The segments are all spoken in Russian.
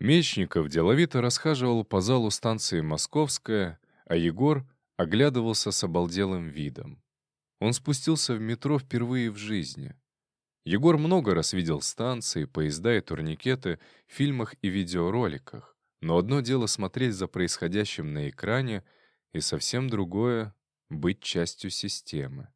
Мечников деловито расхаживал по залу станции «Московская», а Егор оглядывался с обалделым видом. Он спустился в метро впервые в жизни. Егор много раз видел станции, поезда и турникеты в фильмах и видеороликах, но одно дело смотреть за происходящим на экране, и совсем другое — быть частью системы.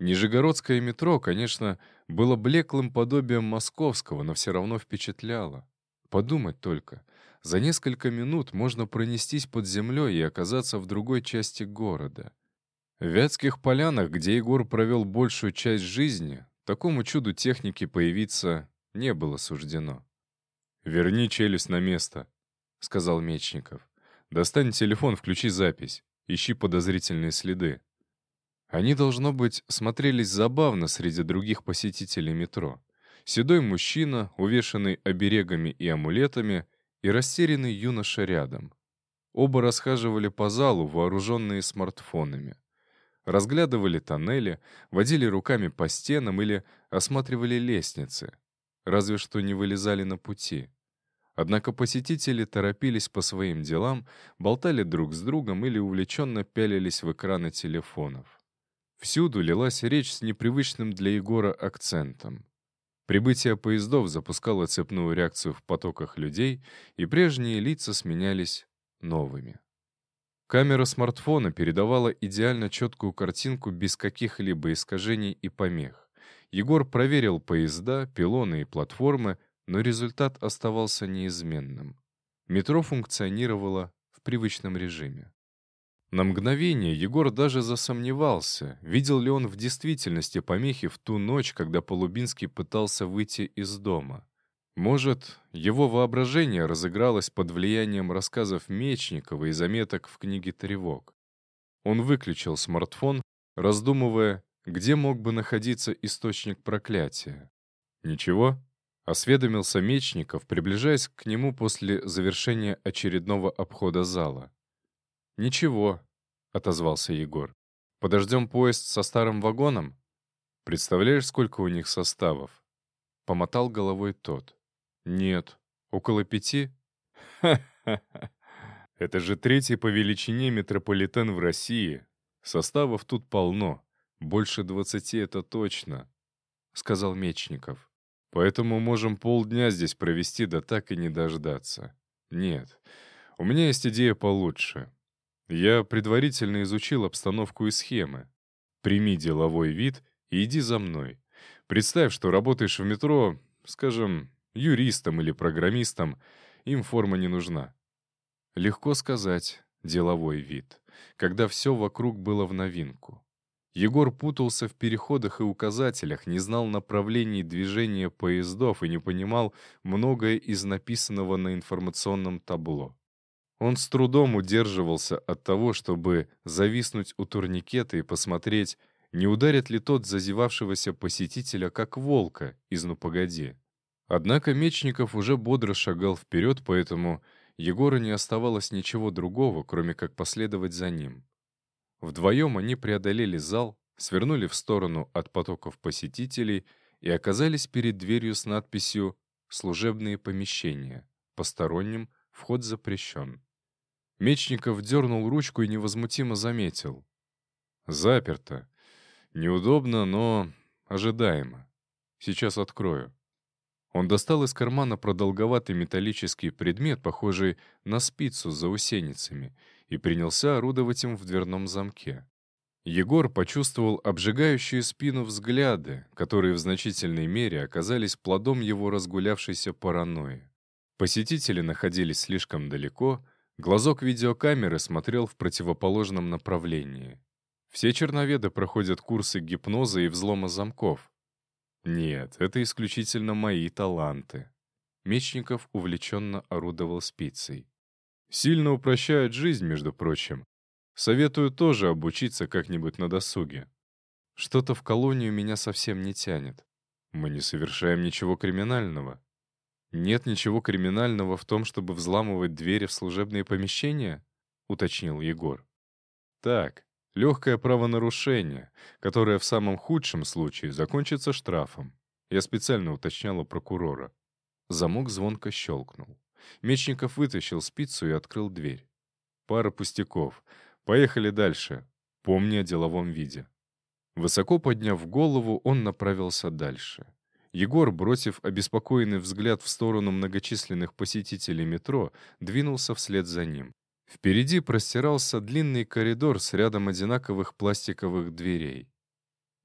Нижегородское метро, конечно, было блеклым подобием московского, но все равно впечатляло. Подумать только, за несколько минут можно пронестись под землей и оказаться в другой части города. В Вятских полянах, где Егор провел большую часть жизни, такому чуду техники появиться не было суждено. «Верни челюсть на место», — сказал Мечников. «Достань телефон, включи запись. Ищи подозрительные следы». Они, должно быть, смотрелись забавно среди других посетителей метро. Седой мужчина, увешанный оберегами и амулетами, и растерянный юноша рядом. Оба расхаживали по залу, вооруженные смартфонами. Разглядывали тоннели, водили руками по стенам или осматривали лестницы. Разве что не вылезали на пути. Однако посетители торопились по своим делам, болтали друг с другом или увлеченно пялились в экраны телефонов. Всюду лилась речь с непривычным для Егора акцентом. Прибытие поездов запускало цепную реакцию в потоках людей, и прежние лица сменялись новыми. Камера смартфона передавала идеально четкую картинку без каких-либо искажений и помех. Егор проверил поезда, пилоны и платформы, но результат оставался неизменным. Метро функционировало в привычном режиме. На мгновение Егор даже засомневался, видел ли он в действительности помехи в ту ночь, когда Полубинский пытался выйти из дома. Может, его воображение разыгралось под влиянием рассказов Мечникова и заметок в книге «Тревог». Он выключил смартфон, раздумывая, где мог бы находиться источник проклятия. «Ничего?» — осведомился Мечников, приближаясь к нему после завершения очередного обхода зала. «Ничего», — отозвался Егор. «Подождем поезд со старым вагоном?» «Представляешь, сколько у них составов?» Помотал головой тот. «Нет. Около пяти?» «Ха-ха-ха! Это же третий по величине метрополитен в России. Составов тут полно. Больше двадцати это точно», — сказал Мечников. «Поэтому можем полдня здесь провести, да так и не дождаться. Нет, у меня есть идея получше. Я предварительно изучил обстановку и схемы. Прими деловой вид и иди за мной. Представь, что работаешь в метро, скажем, юристом или программистом, им форма не нужна. Легко сказать «деловой вид», когда все вокруг было в новинку. Егор путался в переходах и указателях, не знал направлений движения поездов и не понимал многое из написанного на информационном табло. Он с трудом удерживался от того, чтобы зависнуть у турникета и посмотреть, не ударит ли тот зазевавшегося посетителя, как волка из «Ну погоди». Однако Мечников уже бодро шагал вперед, поэтому Егору не оставалось ничего другого, кроме как последовать за ним. Вдвоем они преодолели зал, свернули в сторону от потоков посетителей и оказались перед дверью с надписью «Служебные помещения. Посторонним вход запрещен». Мечников дернул ручку и невозмутимо заметил. «Заперто. Неудобно, но ожидаемо. Сейчас открою». Он достал из кармана продолговатый металлический предмет, похожий на спицу с заусеницами, и принялся орудовать им в дверном замке. Егор почувствовал обжигающую спину взгляды, которые в значительной мере оказались плодом его разгулявшейся паранойи. Посетители находились слишком далеко, Глазок видеокамеры смотрел в противоположном направлении. Все черноведы проходят курсы гипноза и взлома замков. Нет, это исключительно мои таланты. Мечников увлеченно орудовал спицей. Сильно упрощают жизнь, между прочим. Советую тоже обучиться как-нибудь на досуге. Что-то в колонию меня совсем не тянет. Мы не совершаем ничего криминального. «Нет ничего криминального в том, чтобы взламывать двери в служебные помещения?» — уточнил Егор. «Так, легкое правонарушение, которое в самом худшем случае закончится штрафом. Я специально уточнял у прокурора». Замок звонко щелкнул. Мечников вытащил спицу и открыл дверь. Пара пустяков. Поехали дальше. Помни о деловом виде. Высоко подняв голову, он направился дальше. Егор, бросив обеспокоенный взгляд в сторону многочисленных посетителей метро, двинулся вслед за ним. Впереди простирался длинный коридор с рядом одинаковых пластиковых дверей.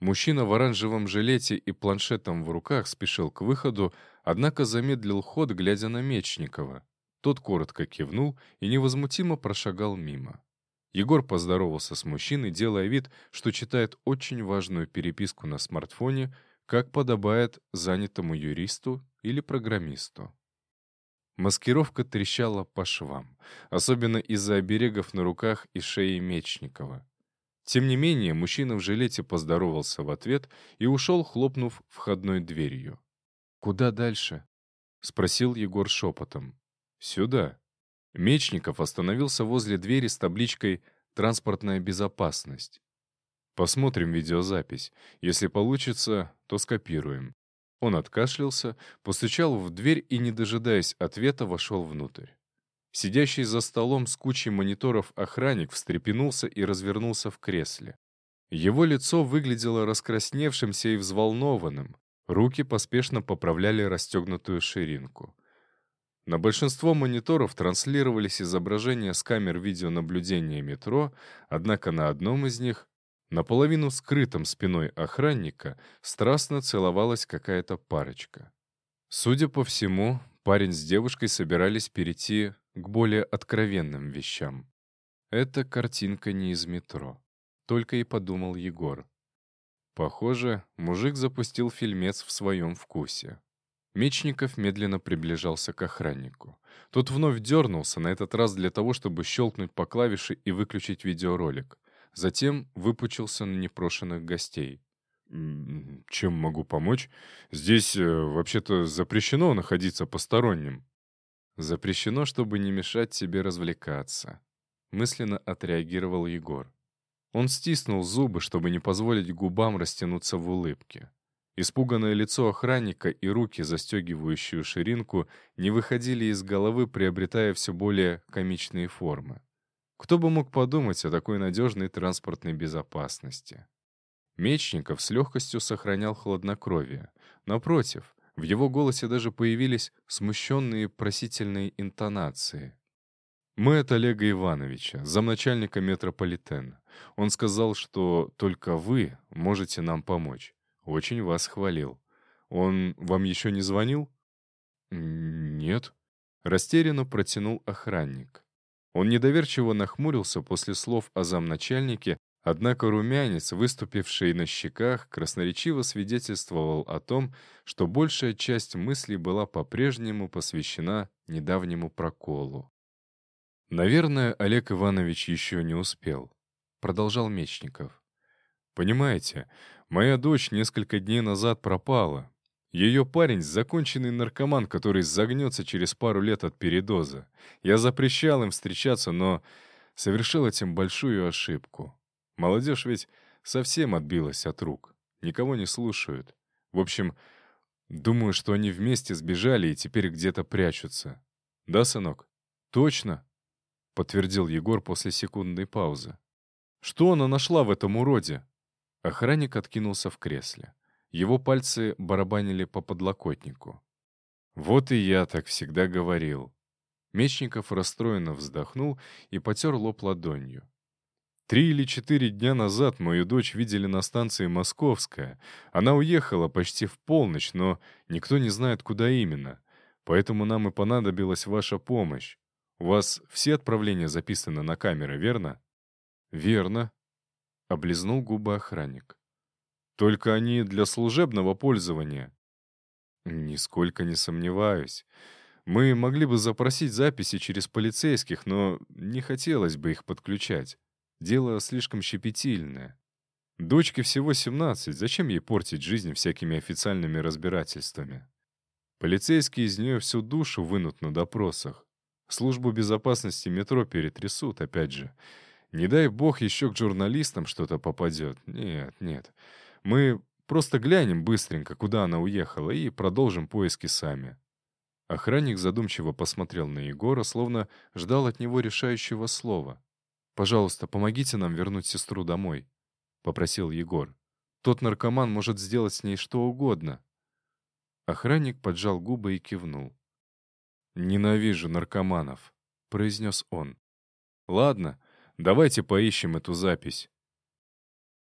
Мужчина в оранжевом жилете и планшетом в руках спешил к выходу, однако замедлил ход, глядя на Мечникова. Тот коротко кивнул и невозмутимо прошагал мимо. Егор поздоровался с мужчиной, делая вид, что читает очень важную переписку на смартфоне, как подобает занятому юристу или программисту. Маскировка трещала по швам, особенно из-за оберегов на руках и шее Мечникова. Тем не менее, мужчина в жилете поздоровался в ответ и ушел, хлопнув входной дверью. «Куда дальше?» — спросил Егор шепотом. «Сюда». Мечников остановился возле двери с табличкой «Транспортная безопасность». «Посмотрим видеозапись. Если получится, то скопируем». Он откашлялся, постучал в дверь и, не дожидаясь ответа, вошел внутрь. Сидящий за столом с кучей мониторов охранник встрепенулся и развернулся в кресле. Его лицо выглядело раскрасневшимся и взволнованным. Руки поспешно поправляли расстегнутую ширинку. На большинство мониторов транслировались изображения с камер видеонаблюдения метро, однако на одном из них, наполовину скрытом спиной охранника, страстно целовалась какая-то парочка. Судя по всему, парень с девушкой собирались перейти к более откровенным вещам. Это картинка не из метро. Только и подумал Егор. Похоже, мужик запустил фильмец в своем вкусе. Мечников медленно приближался к охраннику. Тот вновь дернулся, на этот раз для того, чтобы щелкнуть по клавише и выключить видеоролик. Затем выпучился на непрошенных гостей. «Чем могу помочь? Здесь э, вообще-то запрещено находиться посторонним». «Запрещено, чтобы не мешать тебе развлекаться», — мысленно отреагировал Егор. Он стиснул зубы, чтобы не позволить губам растянуться в улыбке. Испуганное лицо охранника и руки, застегивающие ширинку, не выходили из головы, приобретая все более комичные формы. Кто бы мог подумать о такой надежной транспортной безопасности? Мечников с легкостью сохранял хладнокровие. Напротив, в его голосе даже появились смущенные просительные интонации. «Мы от Олега Ивановича, замначальника метрополитена. Он сказал, что только вы можете нам помочь. Очень вас хвалил. Он вам еще не звонил? Нет. Растерянно протянул охранник. Он недоверчиво нахмурился после слов о замначальнике, однако румянец, выступивший на щеках, красноречиво свидетельствовал о том, что большая часть мыслей была по-прежнему посвящена недавнему проколу. «Наверное, Олег Иванович еще не успел», — продолжал Мечников. «Понимаете, Моя дочь несколько дней назад пропала. Ее парень — законченный наркоман, который загнется через пару лет от передоза. Я запрещал им встречаться, но совершил этим большую ошибку. Молодежь ведь совсем отбилась от рук. Никого не слушают. В общем, думаю, что они вместе сбежали и теперь где-то прячутся. Да, сынок? Точно? Подтвердил Егор после секундной паузы. Что она нашла в этом уроде? Охранник откинулся в кресле. Его пальцы барабанили по подлокотнику. «Вот и я так всегда говорил». Мечников расстроенно вздохнул и потер лоб ладонью. Три или четыре дня назад мою дочь видели на станции Московская. Она уехала почти в полночь, но никто не знает, куда именно. Поэтому нам и понадобилась ваша помощь. У вас все отправления записаны на камеры, верно? Верно, — облизнул губы охранник. «Только они для служебного пользования». «Нисколько не сомневаюсь. Мы могли бы запросить записи через полицейских, но не хотелось бы их подключать. Дело слишком щепетильное. Дочке всего 17, зачем ей портить жизнь всякими официальными разбирательствами? Полицейские из нее всю душу вынут на допросах. Службу безопасности метро перетрясут, опять же. Не дай бог еще к журналистам что-то попадет. Нет, нет. Мы просто глянем быстренько, куда она уехала, и продолжим поиски сами. Охранник задумчиво посмотрел на Егора, словно ждал от него решающего слова. «Пожалуйста, помогите нам вернуть сестру домой», — попросил Егор. «Тот наркоман может сделать с ней что угодно». Охранник поджал губы и кивнул. «Ненавижу наркоманов», — произнес он. «Ладно, давайте поищем эту запись.